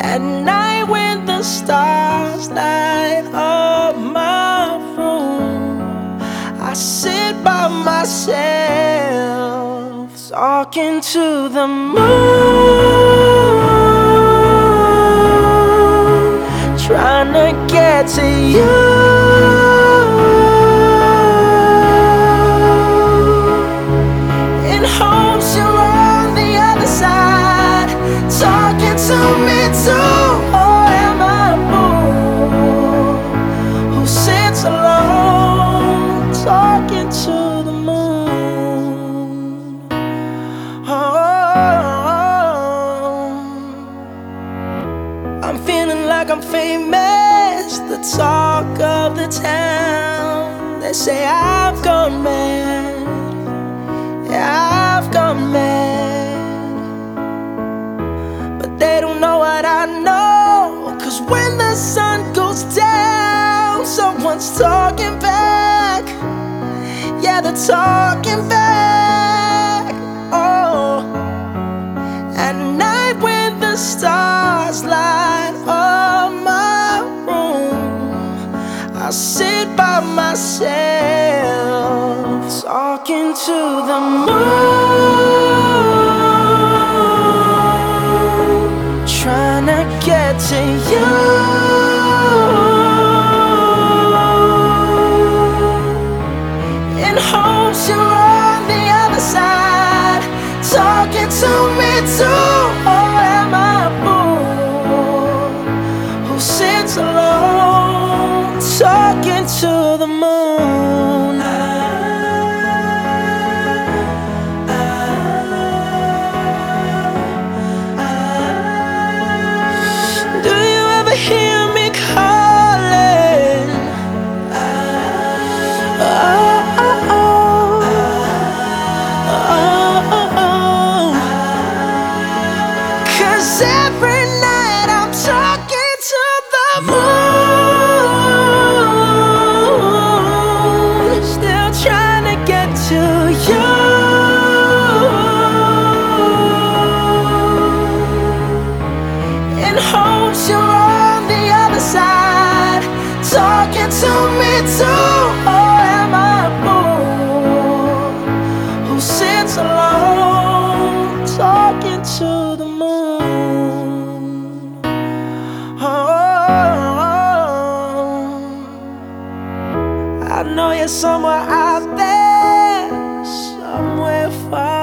At night when the stars light up my room, I sit by myself talking to the moon, trying to get to you. Like I'm famous, the talk of the town. They say I've gone mad. Yeah, I've gone mad. But they don't know what I know. Cause when the sun goes down, someone's talking back. Yeah, they're talking back. By myself talking to the moon, trying to get to you. To the I know you're somewhere out there, somewhere far.